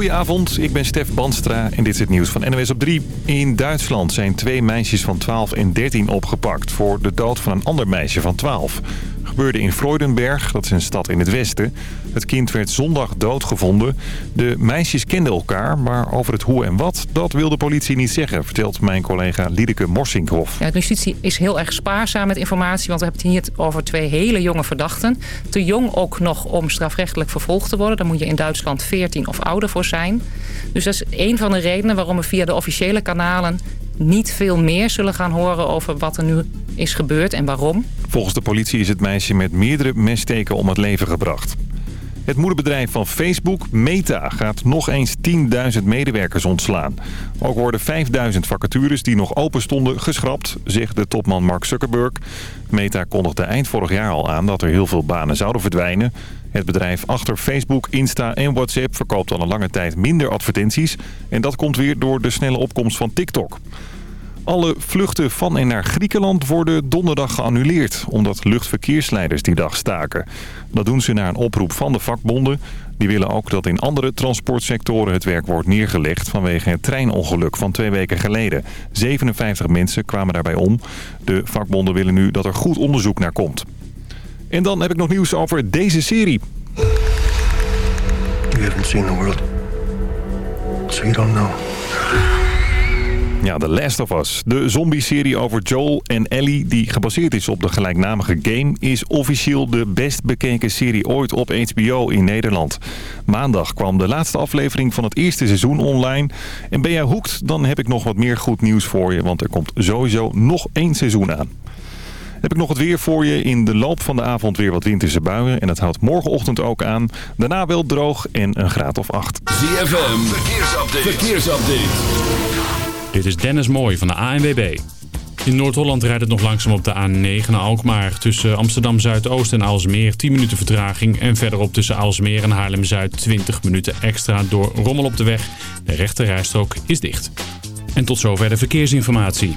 Goedenavond, ik ben Stef Banstra en dit is het nieuws van NWS op 3. In Duitsland zijn twee meisjes van 12 en 13 opgepakt voor de dood van een ander meisje van 12 gebeurde in Freudenberg, dat is een stad in het westen. Het kind werd zondag doodgevonden. De meisjes kenden elkaar, maar over het hoe en wat, dat wil de politie niet zeggen, vertelt mijn collega Liedeke Morsinkhoff. De justitie is heel erg spaarzaam met informatie, want we hebben het hier over twee hele jonge verdachten. Te jong ook nog om strafrechtelijk vervolgd te worden. Daar moet je in Duitsland 14 of ouder voor zijn. Dus dat is een van de redenen waarom we via de officiële kanalen niet veel meer zullen gaan horen over wat er nu is gebeurd en waarom. Volgens de politie is het meisje met meerdere messteken om het leven gebracht. Het moederbedrijf van Facebook, Meta, gaat nog eens 10.000 medewerkers ontslaan. Ook worden 5.000 vacatures die nog open stonden geschrapt, zegt de topman Mark Zuckerberg. Meta kondigde eind vorig jaar al aan dat er heel veel banen zouden verdwijnen. Het bedrijf achter Facebook, Insta en WhatsApp verkoopt al een lange tijd minder advertenties. En dat komt weer door de snelle opkomst van TikTok. Alle vluchten van en naar Griekenland worden donderdag geannuleerd... omdat luchtverkeersleiders die dag staken. Dat doen ze na een oproep van de vakbonden. Die willen ook dat in andere transportsectoren het werk wordt neergelegd... vanwege het treinongeluk van twee weken geleden. 57 mensen kwamen daarbij om. De vakbonden willen nu dat er goed onderzoek naar komt. En dan heb ik nog nieuws over deze serie. You haven't seen the world, so you don't know. Ja, The Last of Us. De zombie-serie over Joel en Ellie, die gebaseerd is op de gelijknamige game... is officieel de best bekeken serie ooit op HBO in Nederland. Maandag kwam de laatste aflevering van het eerste seizoen online. En ben jij hoekt, dan heb ik nog wat meer goed nieuws voor je... want er komt sowieso nog één seizoen aan. Heb ik nog het weer voor je. In de loop van de avond weer wat winterse buien. En dat houdt morgenochtend ook aan. Daarna wel droog en een graad of acht. ZFM, verkeersupdate. verkeersupdate. Dit is Dennis Mooij van de ANWB. In Noord-Holland rijdt het nog langzaam op de A9 naar Alkmaar. Tussen Amsterdam Zuidoost en Aalsmeer 10 minuten vertraging. En verderop tussen Aalsmeer en Haarlem-Zuid 20 minuten extra door rommel op de weg. De rechte rijstrook is dicht. En tot zover de verkeersinformatie.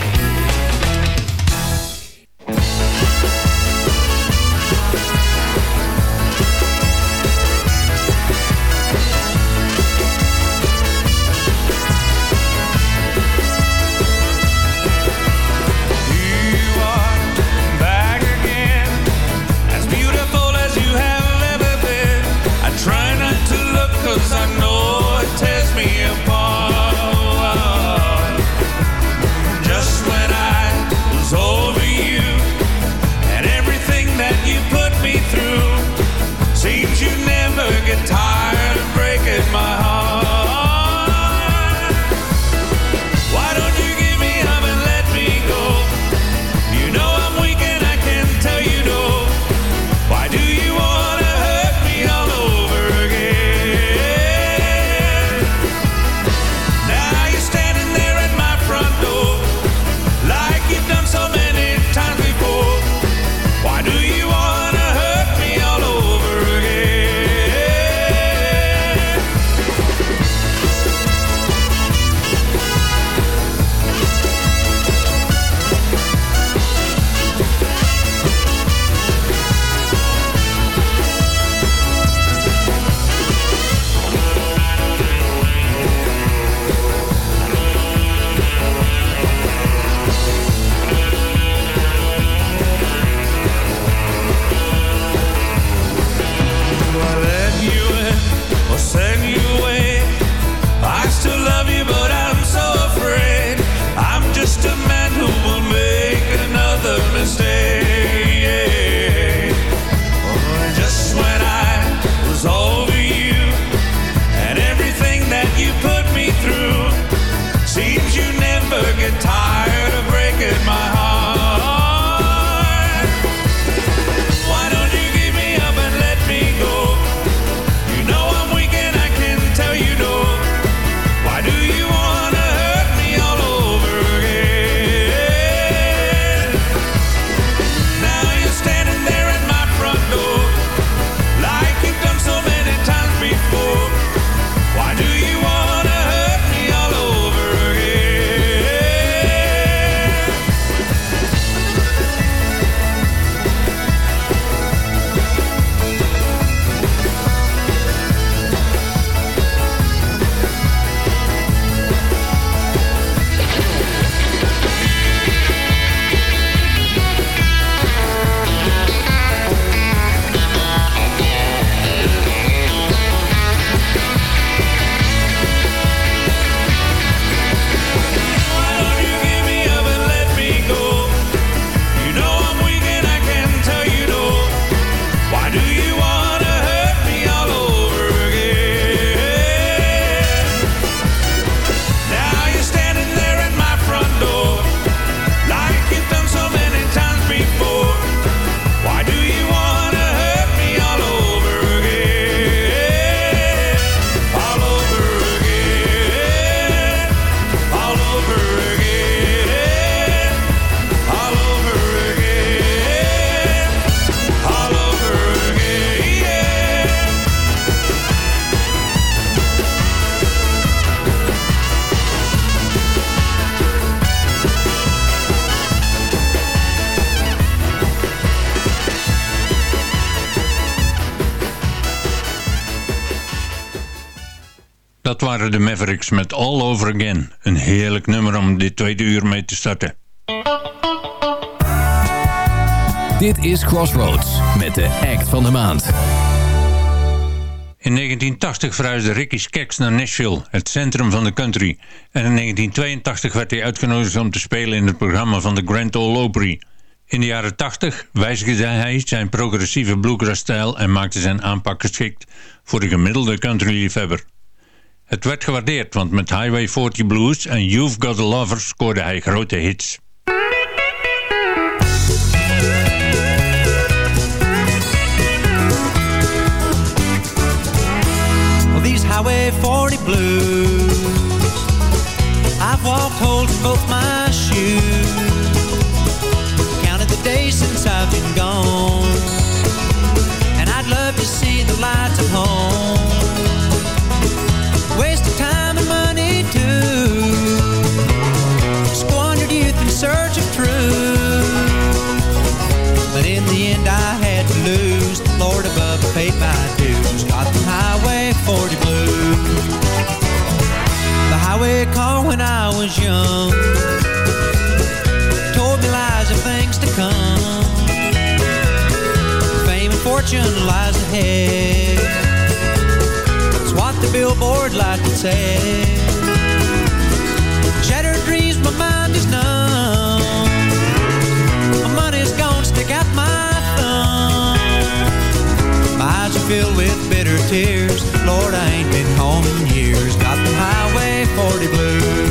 Mavericks met All Over Again. Een heerlijk nummer om dit tweede uur mee te starten. Dit is Crossroads met de act van de maand. In 1980 verhuisde Ricky Skeks naar Nashville, het centrum van de country. En in 1982 werd hij uitgenodigd om te spelen in het programma van de Grand Ole Opry. In de jaren 80 wijzigde hij zijn progressieve bluegrass-stijl en maakte zijn aanpak geschikt voor de gemiddelde country-liefhebber. Het werd gewaardeerd, want met Highway 40 Blues en You've Got a Lover scoorde hij grote hits. These Highway 40 blues I've walked holes in both my shoes Counted the days since I've been gone And I'd love to see the lights at home The highway when I was young. Told me lies of things to come. Fame and fortune lies ahead. It's what the billboard like to say. Shattered dreams, my mind is numb. My money's gone, stick out my thumb. My eyes are filled with bitter tears. Lord, I ain't been home in years. Got the highway 40 blues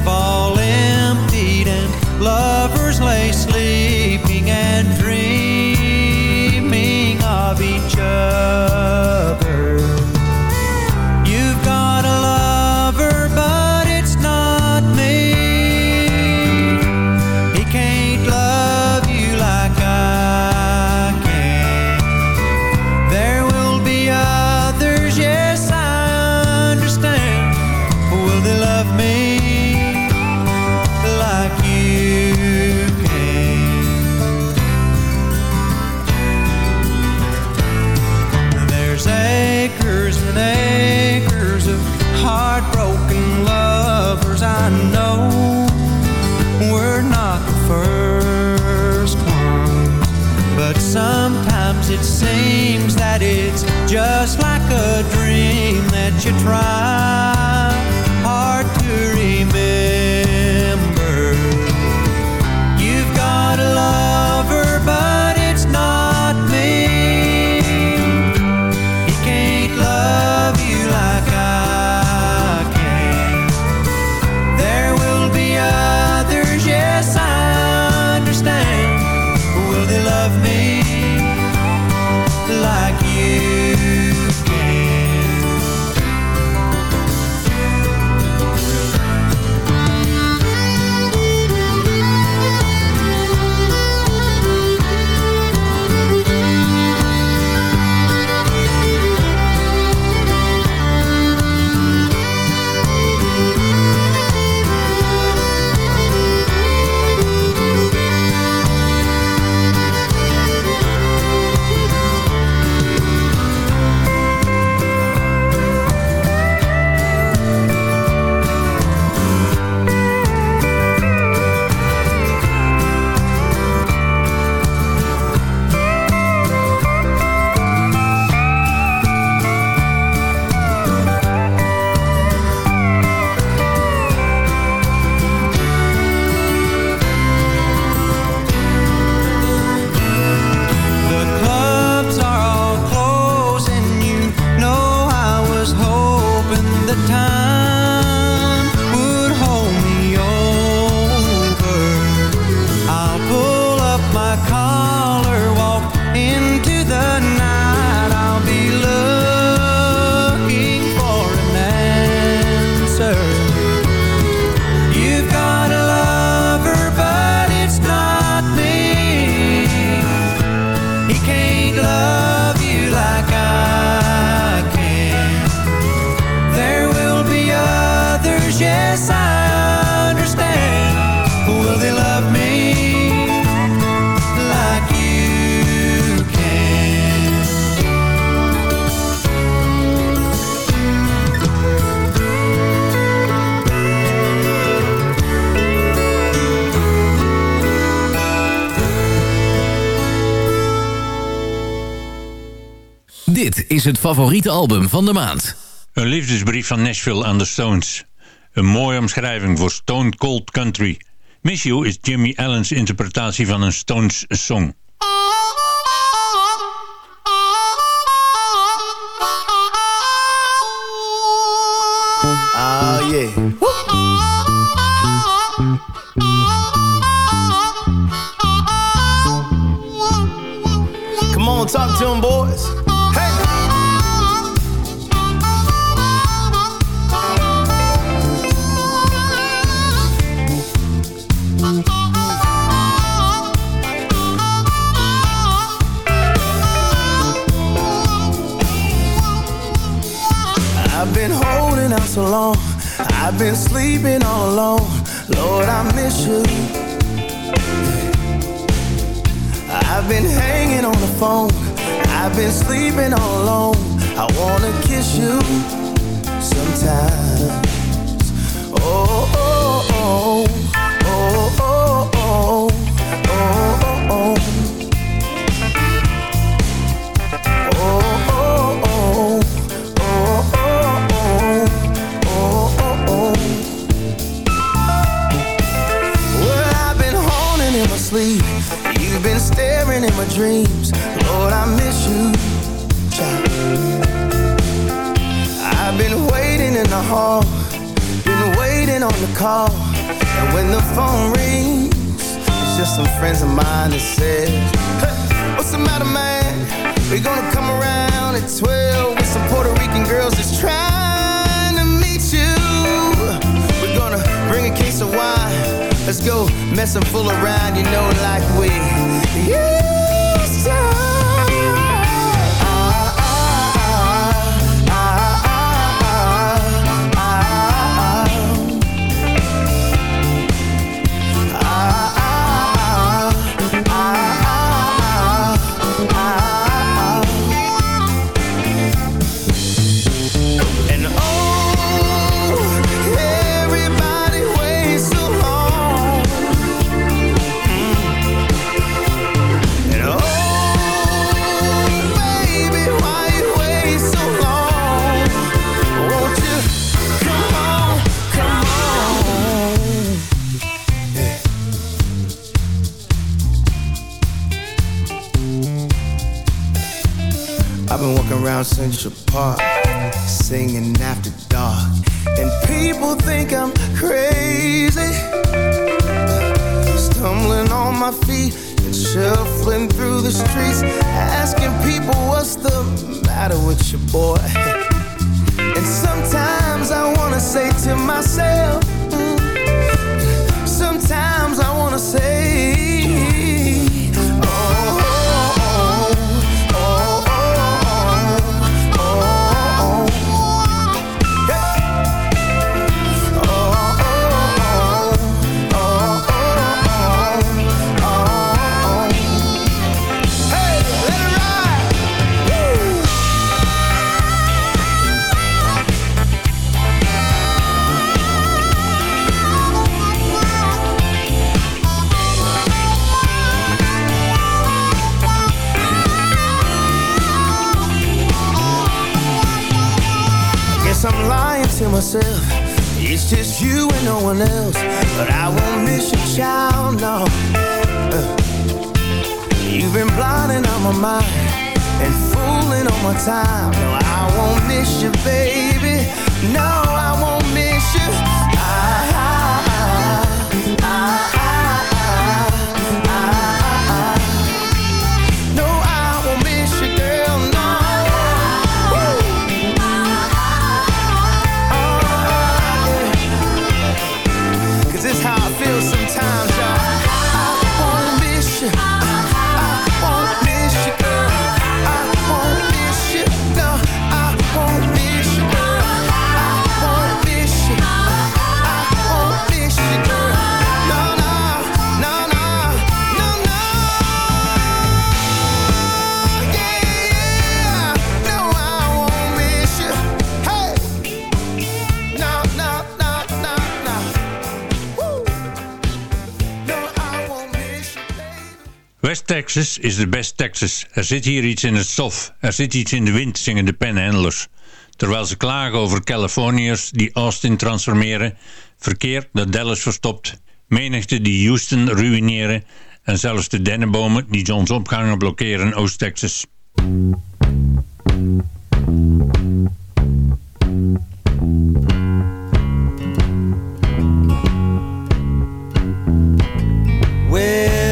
Have all emptied and lovers lay sleeping try is het favoriete album van de maand. Een liefdesbrief van Nashville aan de Stones. Een mooie omschrijving voor Stone Cold Country. Miss You is Jimmy Allen's interpretatie van een Stones song. Oh, yeah. I've been sleeping all alone. Lord, I miss you. I've been hanging on the phone. I've been sleeping all alone. I wanna kiss you sometimes. Oh, oh, oh, oh. My dreams. Lord, I miss you. child. I've been waiting in the hall. Been waiting on the call. And when the phone rings, it's just some friends of mine that says, hey, what's the matter, man? We're gonna come around at 12 with some Puerto Rican girls that's trying to meet you. We're gonna bring a case of wine. Let's go mess and fool around, you know, like we used Texas is de best Texas. Er zit hier iets in het stof. Er zit iets in de wind, zingen de panhandlers. Terwijl ze klagen over Californiërs die Austin transformeren, verkeer dat Dallas verstopt, menigte die Houston ruïneren en zelfs de dennenbomen die zonsopgangen blokkeren Oost-Texas.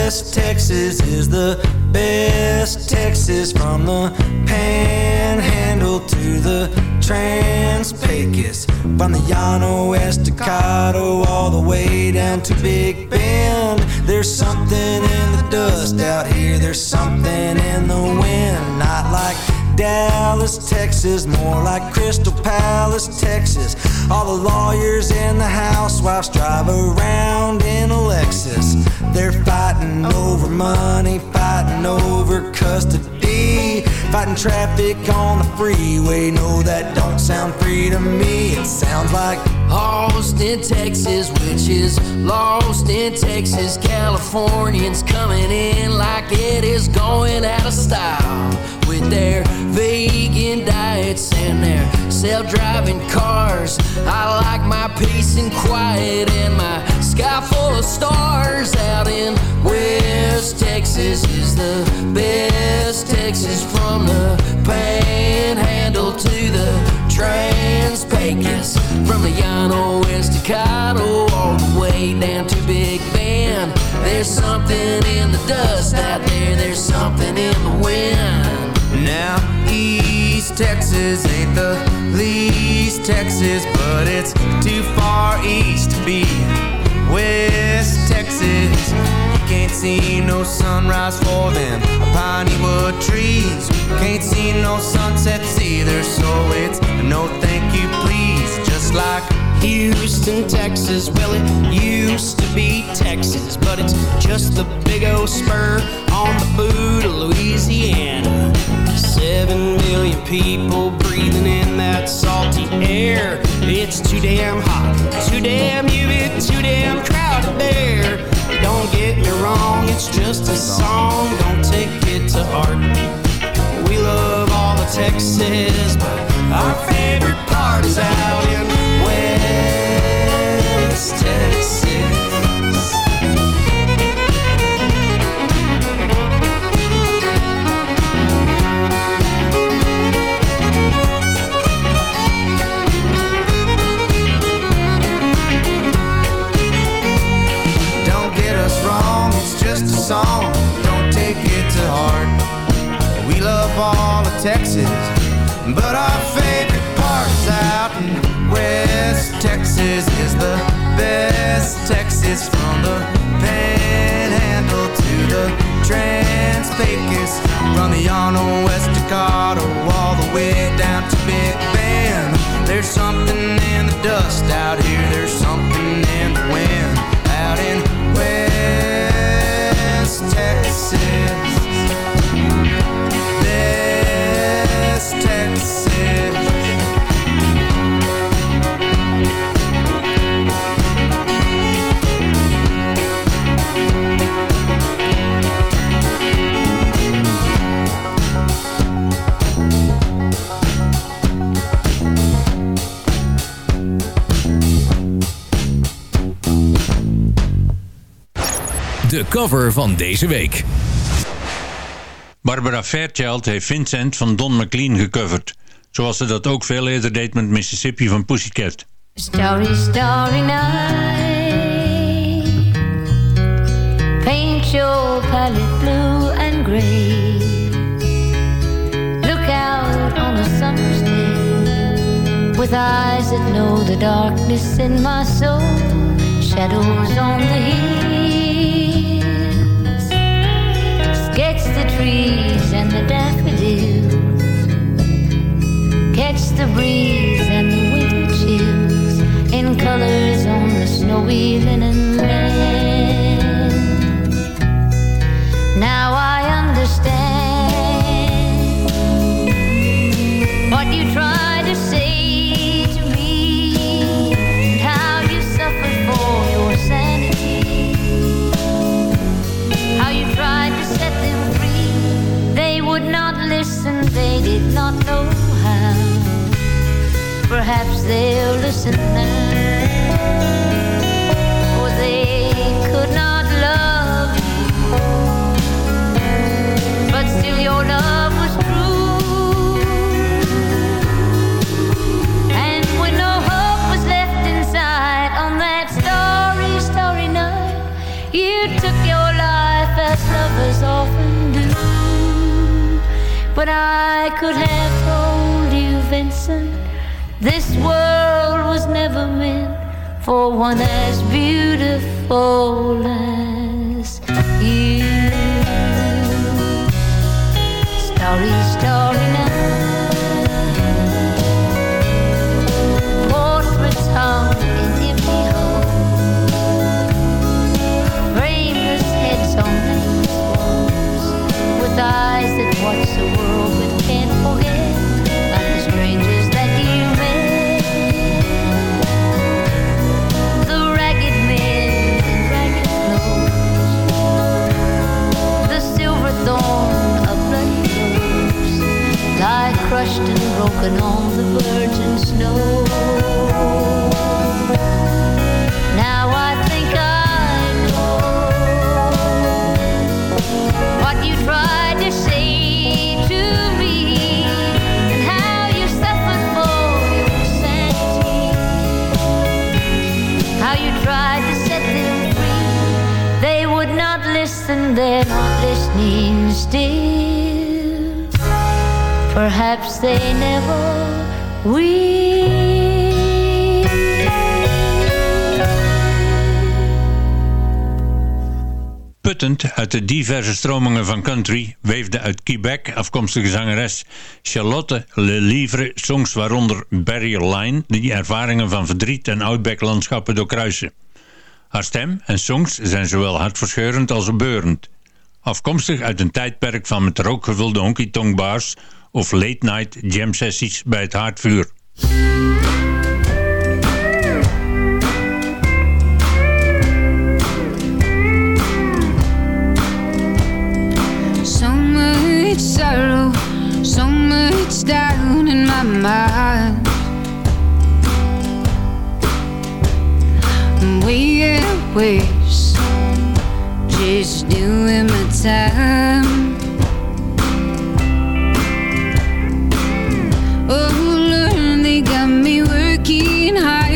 West Texas is the best Texas from the panhandle to the Trans-Pecos From the Llano Estacado all the way down to Big Bend. There's something in the dust out here There's something in the wind. Not like Dallas, Texas, more like Crystal Palace, Texas. All the lawyers and the housewives drive around in a Lexus. They're fighting over money, fighting over custody, fighting traffic on the freeway. No, that don't sound free to me. It sounds like Austin, Texas, which is lost in Texas. Californians coming in like it is going out of style with their vegan diets and their self-driving cars. I like my peace and quiet and my sky full of stars. Out in West Texas is the best Texas from the Panhandle to the Trans-Pecos From the Llano Estacado all the way down to Big Bend There's something in the dust out there, there's something in the wind Now East Texas ain't the least Texas But it's too far east to be West Texas. You can't see no sunrise for them piney wood trees. Can't see no sunsets either So it's no thank you please Just like Houston, Texas, well it used to be Texas But it's just the big old spur on the boot of Louisiana. Seven million people breathing in that salty air. It's too damn hot, too damn humid, too damn crowded there. Don't get me wrong, it's just a song, don't take it to heart. We love Texas, but our favorite part is out in West Texas Texas. But our favorite part's out in West Texas. Is the best Texas from the panhandle to the Trans-Pecos From the Llano Estacado all the way down to Big Bend There's something in the dust out here, there's something in the wind Out in West Texas cover van deze week. Barbara Fairchild heeft Vincent van Don McLean gecoverd. Zoals ze dat ook veel eerder deed met Mississippi van Pussycat. Starry, starry night Paint your palette blue and gray Look out on a summer's day With eyes that know the darkness in my soul Shadows on the hills trees and the daffodils. Catch the breeze and the winter chills In colors on the snowy linen Now I they're not listening still Perhaps they never will Puttend uit de diverse stromingen van country weefde uit Quebec afkomstige zangeres Charlotte Lelivre songs waaronder Barrier Line die ervaringen van verdriet en outback-landschappen doorkruisen. Haar stem en songs zijn zowel hartverscheurend als opbeurend. Afkomstig uit een tijdperk van met rook gevulde honky-tonk bars of late-night jam sessies bij het haardvuur. So much sorrow, so much down in my mind. Way out west, just doing my time. Oh Lord, they got me working hard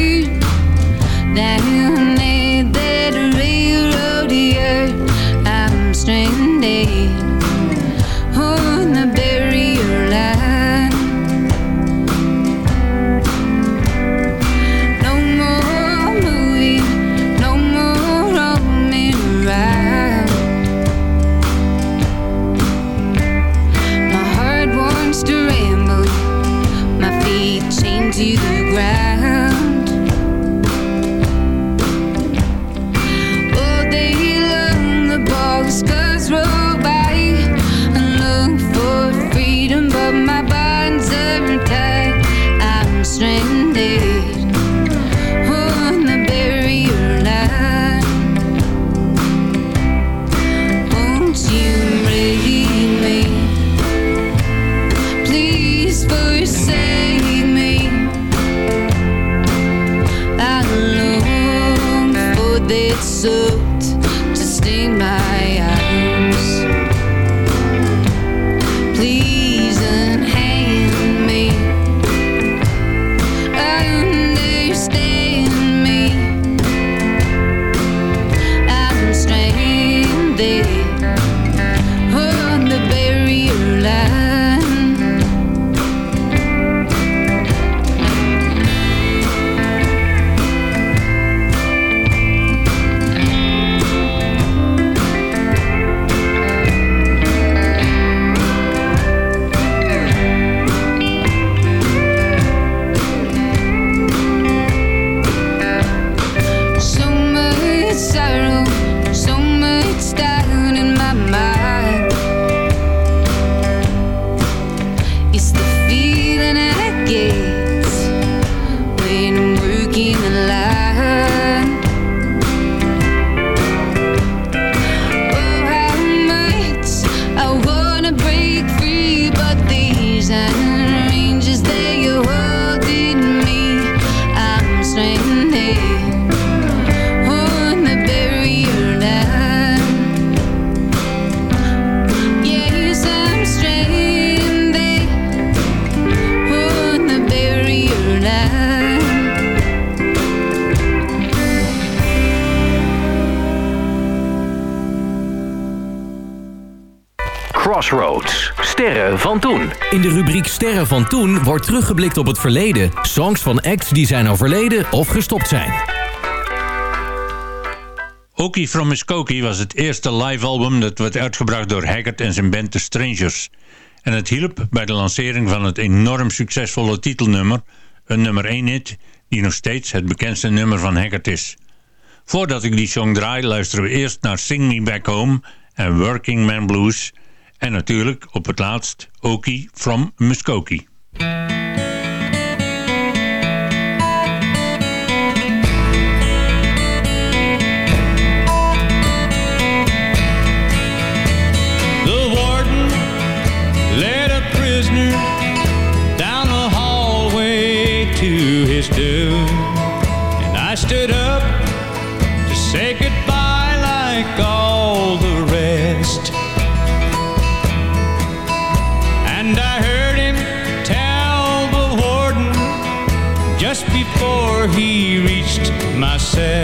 Sterren van toen. In de rubriek Sterren van toen wordt teruggeblikt op het verleden. Songs van acts die zijn overleden of gestopt zijn. Okie from Muskoki was het eerste live album dat werd uitgebracht door Haggard en zijn band The Strangers. En het hielp bij de lancering van het enorm succesvolle titelnummer, een nummer 1 hit, die nog steeds het bekendste nummer van Haggard is. Voordat ik die song draai, luisteren we eerst naar Sing Me Back Home en Working Man Blues en natuurlijk op het laatst Oki from Muskoki. said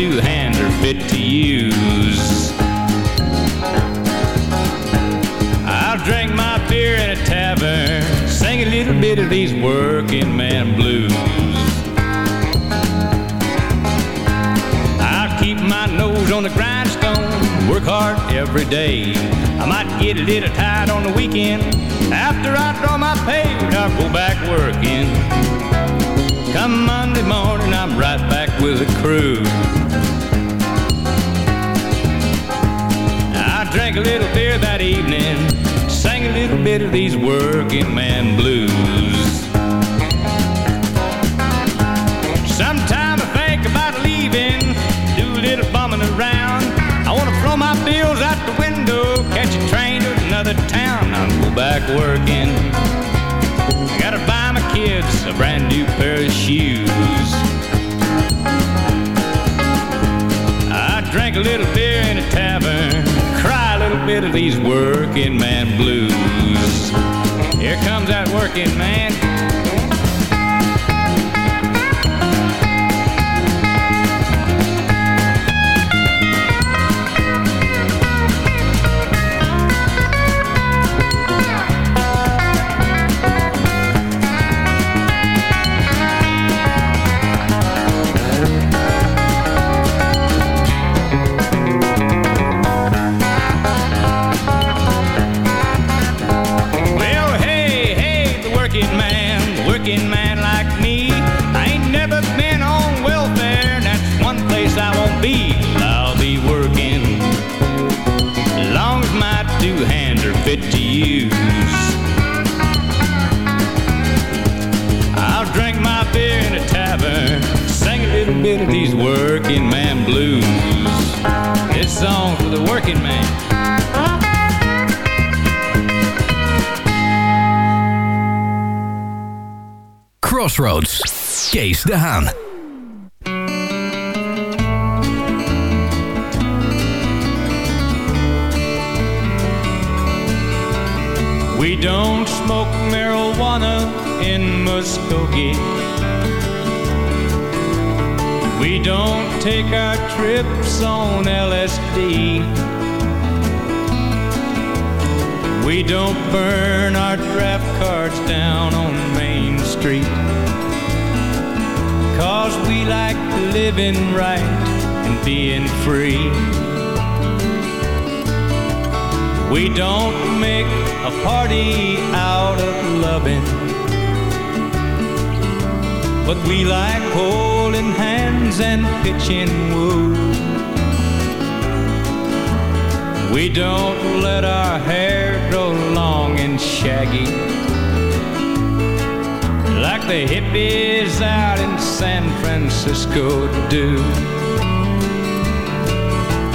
two hands are fit to use. I'll drink my beer in a tavern, sing a little bit of these working man blues. I'll keep my nose on the grindstone, work hard every day. I might get a little tired on the weekend. After I draw my pay, I'll go back working. Come Monday morning, I'm right back with the crew. Drank a little beer that evening, sang a little bit of these working man blues. Sometime I think about leaving, do a little bumming around. I wanna throw my bills out the window, catch a train to another town. I'll go back working. I Gotta buy my kids a brand new pair of shoes. I drank a little beer in a tavern, a of these working man blues. Here comes that working man. Fit to use. I'll drink my beer in a tavern, sing a little bit of these working man blues. This song's for the working man. Crossroads. Kees de Haan. Don't smoke marijuana in Muskogee. We don't take our trips on LSD. We don't burn our draft cards down on Main Street. Cause we like living right and being free. We don't make a party out of loving. But we like holding hands and pitching woo. We don't let our hair grow long and shaggy. Like the hippies out in San Francisco do.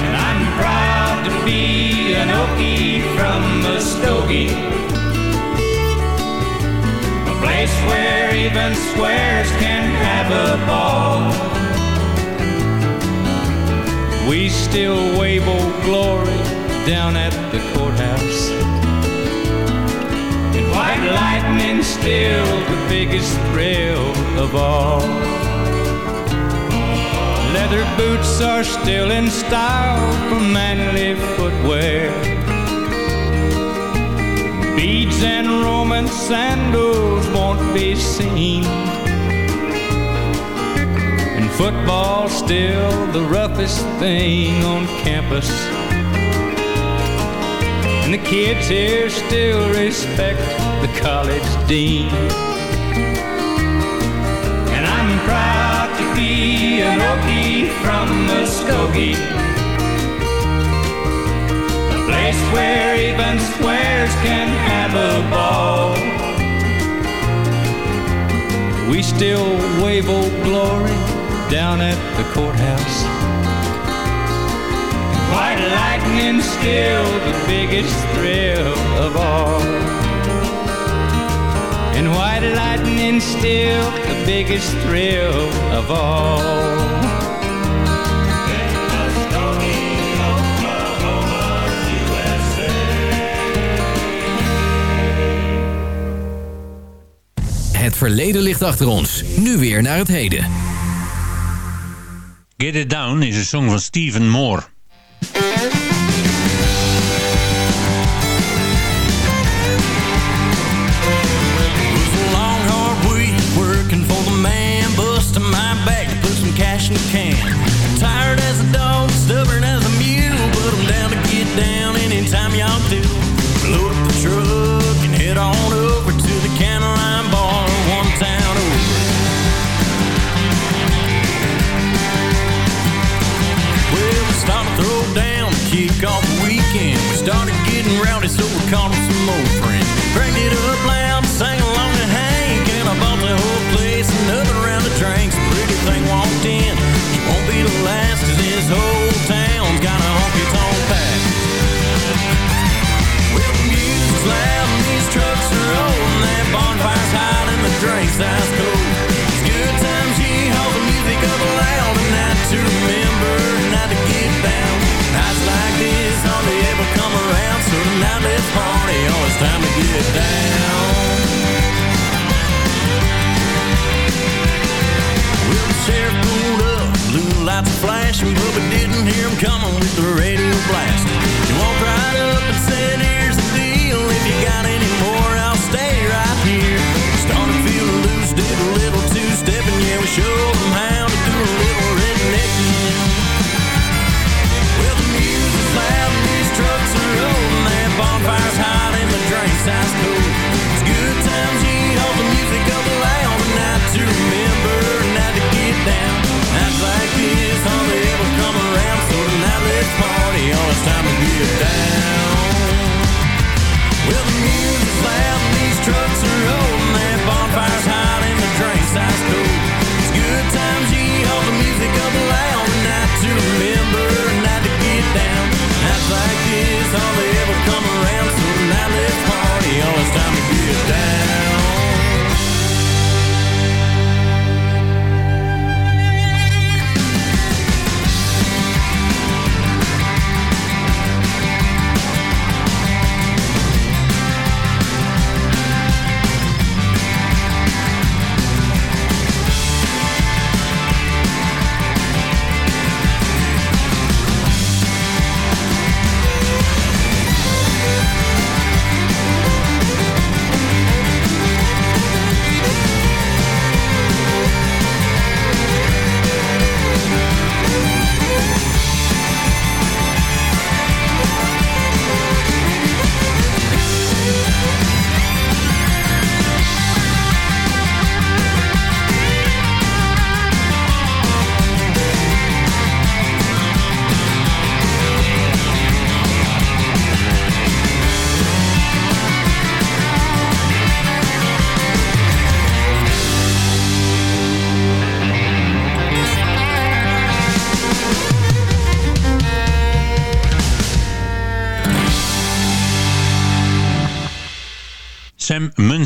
And I'm proud to be an Okie from Muskogee. A place where even squares can have a ball. We still wave old glory down at the courthouse. And white lightning still the biggest thrill of all. Leather boots are still in style for manly footwear. Beads and Roman sandals won't be seen. And football's still the roughest thing on campus. And the kids here still respect the college dean. And I'm proud to be an Okie from Muskogee. Place where even squares can have a ball. We still wave old glory down at the courthouse. White lightning still the biggest thrill of all. And white lightning still the biggest thrill of all. Het verleden ligt achter ons. Nu weer naar het heden. Get It Down is een song van Stephen Moore. Some old friends. Cranked it up loud, sang along to Hank, and I bought the whole place another round of drinks. Pretty thing walked in, she won't be the last, cause this whole town's got a honky tonk pack. Well, the music's loud and these trucks are rolling, that bonfire's hot and the drinks time to get down. Pulled up, blue lights flashing, but we didn't coming with the radio blasting. He walked right up and said, here's the deal, if you got any more, this, hardly ever come around, so tonight let's party, oh, it's time to get down. Well, the music's loud and these trucks are rolling, that bonfire's hot and the drink's ice cold. It's good times, yeah, all the music up loud, and not to remember, not to get down. Nights like this, hardly ever come around, so tonight let's party, oh, it's time to get down.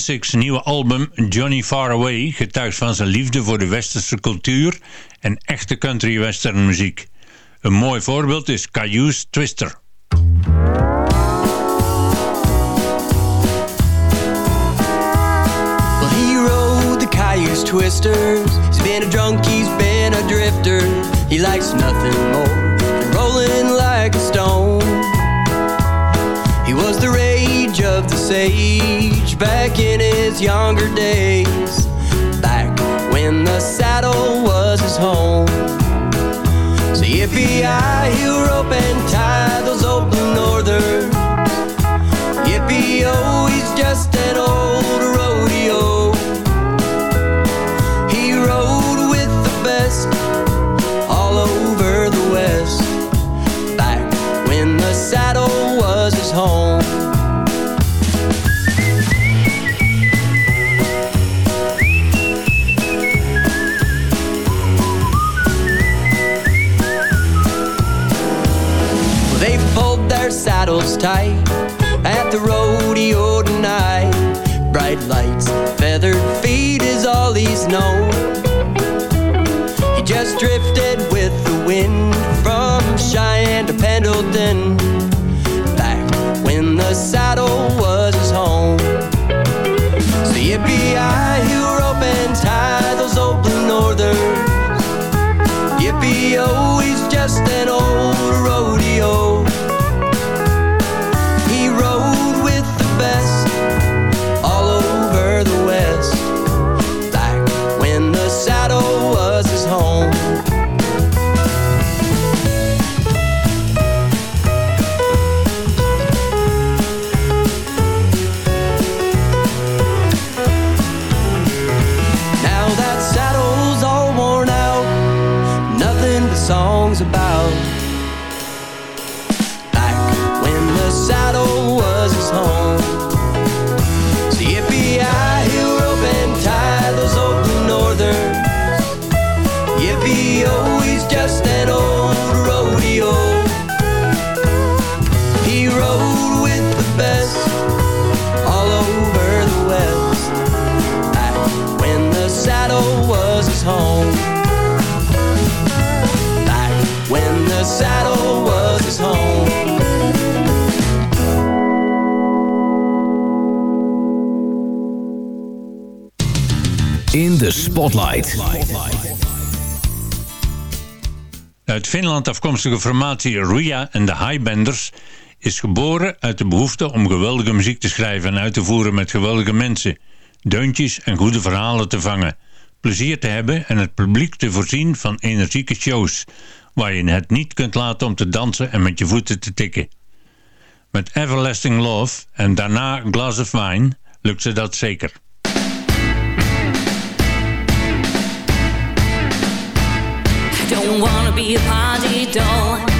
Munsick's nieuwe album Johnny Far Away getuigt van zijn liefde voor de westerse cultuur en echte country western muziek. Een mooi voorbeeld is Cayuse Twister. Well, he rode the Cayuse Twisters. He's been a drunk, he's been a drifter. He likes nothing more than rolling like a stone. Of the sage back in his younger days. Back when the saddle was his home. So yippee-yi, he'll rope and tie those old blue northers. Yippee-oh, he's just an old tight at the rodeo tonight. Bright lights, feathered feet is all he's known. He just drifted with the wind from Cheyenne to Pendleton. Back when the saddle was his home. So yippee-yi, he'll roll Spotlight. Uit Finland afkomstige formatie Ruia en de Highbenders is geboren uit de behoefte om geweldige muziek te schrijven en uit te voeren met geweldige mensen, deuntjes en goede verhalen te vangen, plezier te hebben en het publiek te voorzien van energieke shows, waar je het niet kunt laten om te dansen en met je voeten te tikken. Met Everlasting Love en daarna Glass of Wine lukt ze dat zeker. be a party doll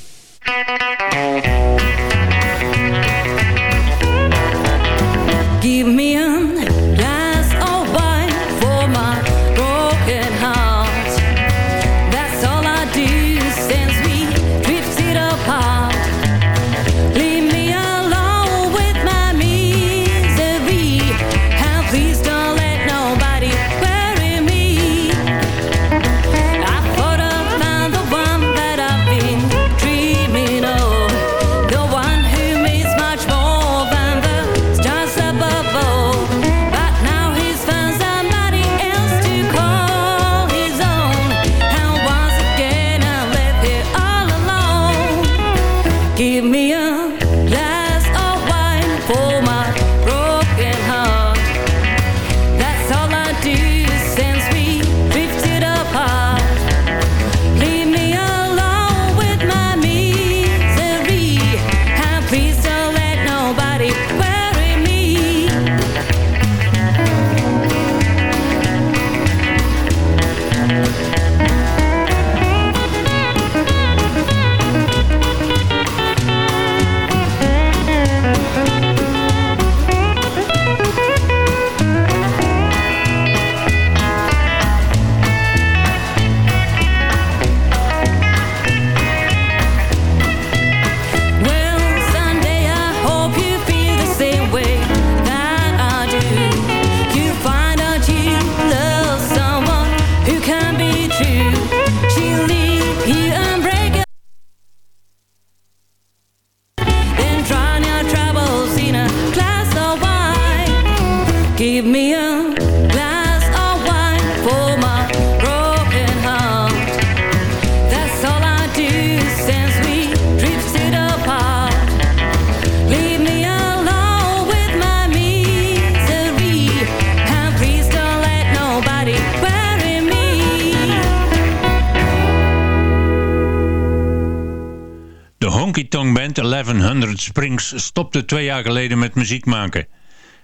Springs stopte twee jaar geleden met muziek maken.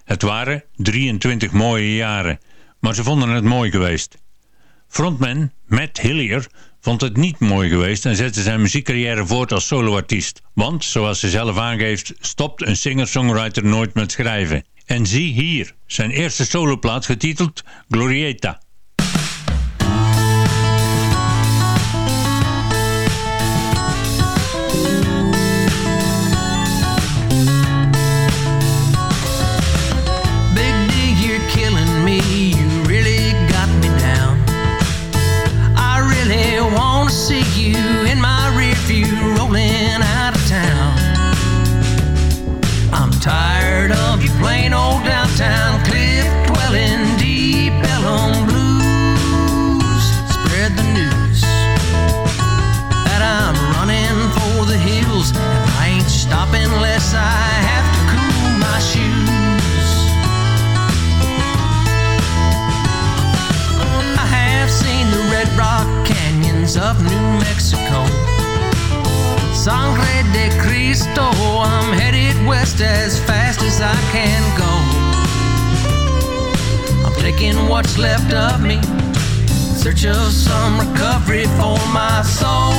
Het waren 23 mooie jaren, maar ze vonden het mooi geweest. Frontman Matt Hillier vond het niet mooi geweest en zette zijn muziekcarrière voort als soloartiest. Want, zoals ze zelf aangeeft, stopt een singer-songwriter nooit met schrijven. En zie hier, zijn eerste soloplaat getiteld Glorieta. Mexico. Sangre de Cristo, I'm headed west as fast as I can go. I'm taking what's left of me, search of some recovery for my soul.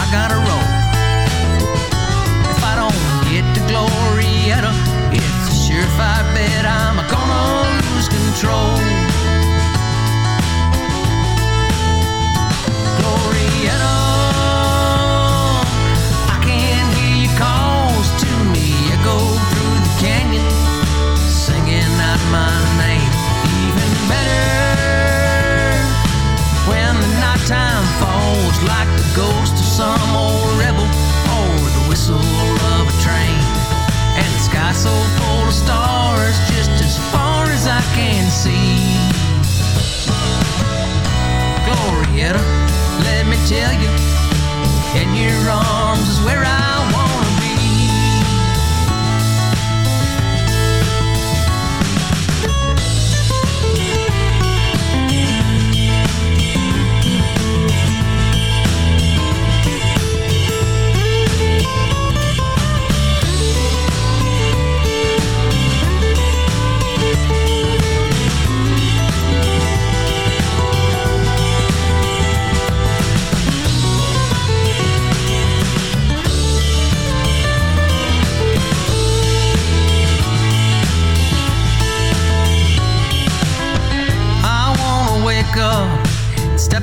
I gotta roll. If I don't get to Glorieta, it's a surefire bet I'm gonna lose control. So stars just as far as I can see. Let me tell you, in your arms is where I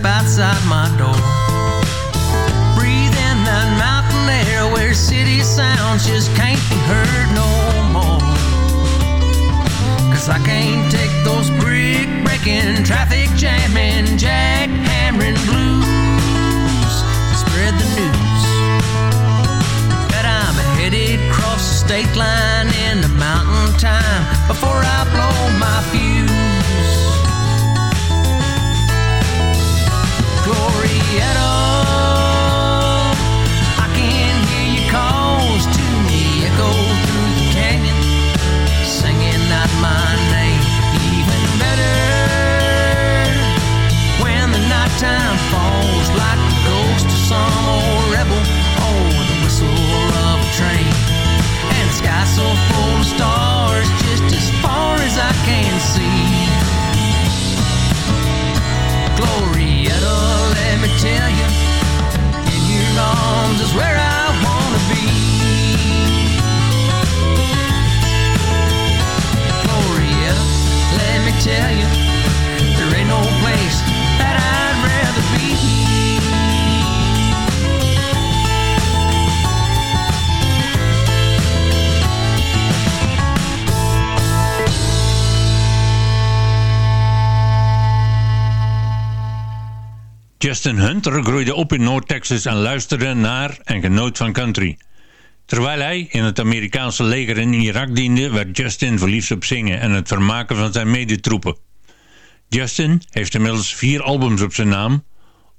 step outside my door. Breathe in that mountain air where city sounds just can't be heard no more. Cause I can't take those brick breaking, traffic jamming, jackhammering blues. Spread the news that I'm headed across the state line in the mountain time before I blow my fuse. where I Justin Hunter groeide op in Noord-Texas en luisterde naar en genoot van country. Terwijl hij in het Amerikaanse leger in Irak diende, werd Justin verliefd op zingen en het vermaken van zijn medetroepen. Justin heeft inmiddels vier albums op zijn naam.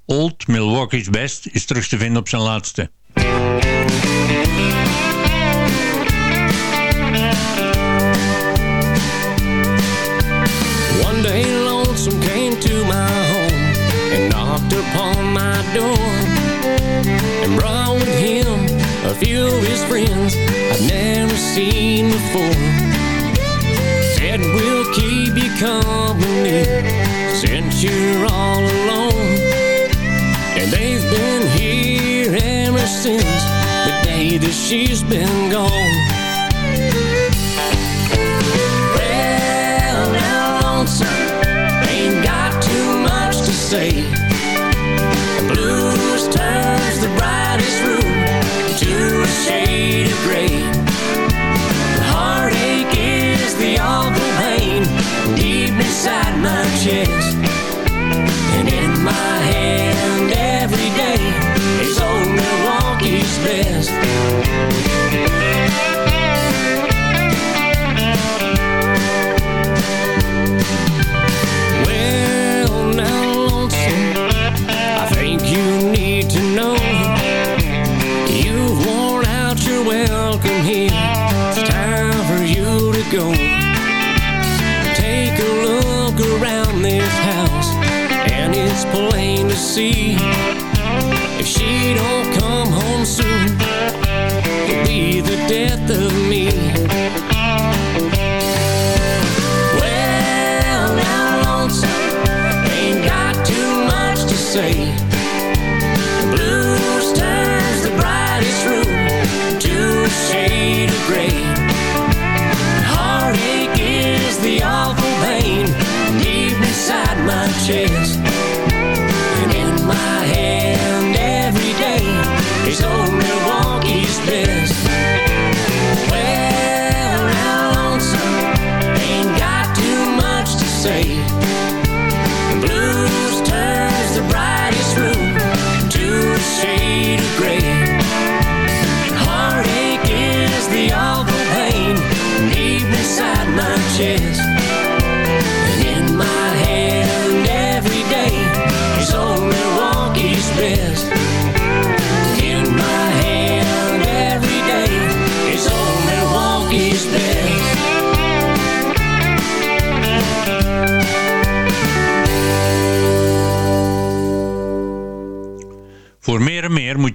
Old Milwaukee's Best is terug te vinden op zijn laatste. Friends I've never seen before. Said we'll keep you company since you're all alone. And they've been here ever since the day that she's been gone. Well, now lonesome, ain't got too much to say. My. And in my hand every day is old Milwaukee's best.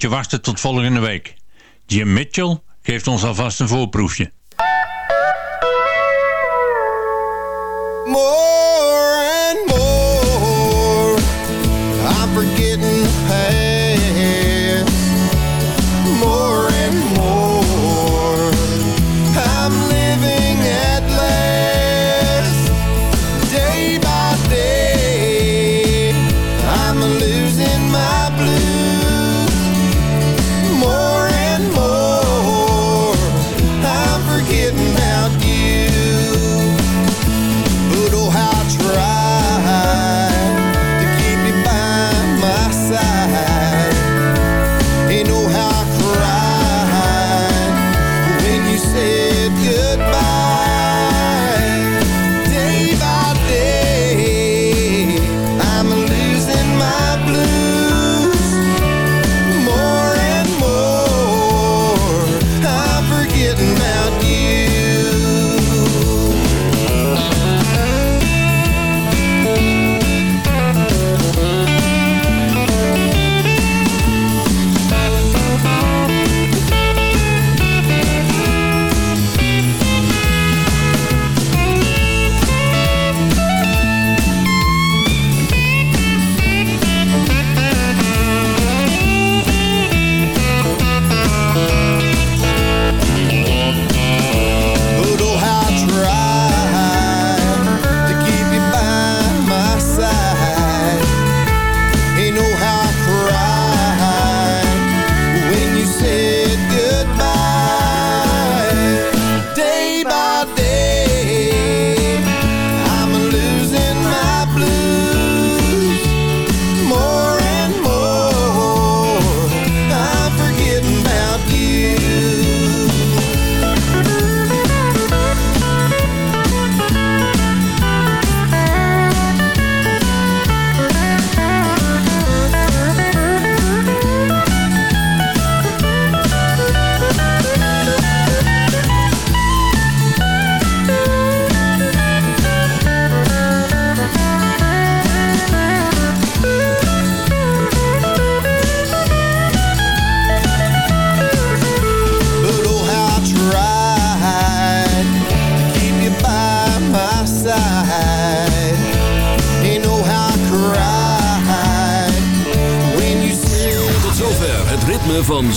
Je wachten tot volgende week. Jim Mitchell geeft ons alvast een voorproefje.